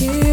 love